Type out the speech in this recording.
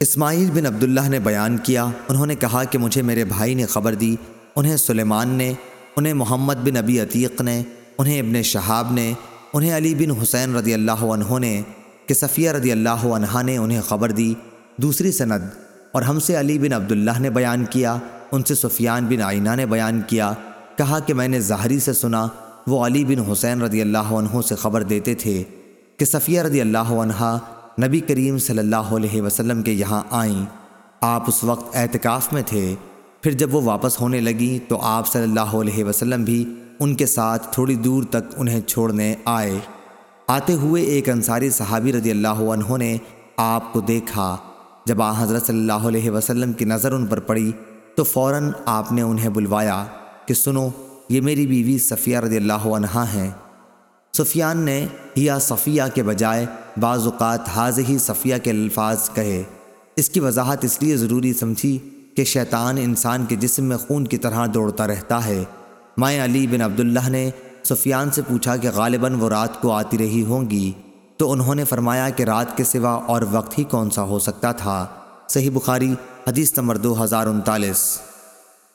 اسماعیل بن عبداللہ نے بیان کیا، انہوں نے کہا کہ مجھے میرے بھائی نے خبر دی، انہیں سلیمان نے، انہیں محمد بن ابی عتیق نے، انہیں ابن شہاب نے، انہیں علی بن حسین رضی اللہ عنہ نے، کہ صفیہ رضی اللہ عنہ نے انہیں خبر دی۔ دوسری سند، اور ہم سے علی بن عبداللہ نے بیان کیا، ان سے سفیان بن آئینہ نے بیان کیا، کہا کہ میں نے ظاہری سے سنا، وہ علی بن حسین رضی اللہ عنہ سے خبر دیتے تھے، کہ صفیہ رضی اللہ عنہ نبی کریم صلی اللہ علیہ وسلم کے یہاں آئیں۔ آپ اس وقت اعتکاف میں تھے۔ پھر جب وہ واپس ہونے لگیں تو آپ صلی اللہ علیہ وسلم بھی ان کے ساتھ تھوڑی دور تک انہیں چھوڑنے آئے۔ آتے ہوئے ایک انصاری صحابی رضی اللہ عنہ نے آپ کو دیکھا۔ جب آ حضرت صلی اللہ علیہ وسلم کی نظر ان پر پڑی تو فوراً آپ نے انہیں بلوایا کہ سنو، یہ میری بیوی صفیہ رضی اللّہ عنہ ہیں۔ سفیان نے یا صفیہ کے بجائے بعض اوقات حاض ہی صفیہ کے الفاظ کہے۔ اس کی وضاحت اس لیے ضروری سمجھی کہ شیطان انسان کے جسم میں خون کی طرح دوڑتا رہتا ہے۔ مائیں علی بن عبداللہ نے سفیان سے پوچھا کہ غالباً وہ رات کو آتی رہی ہوں گی؟ تو انہوں نے فرمایا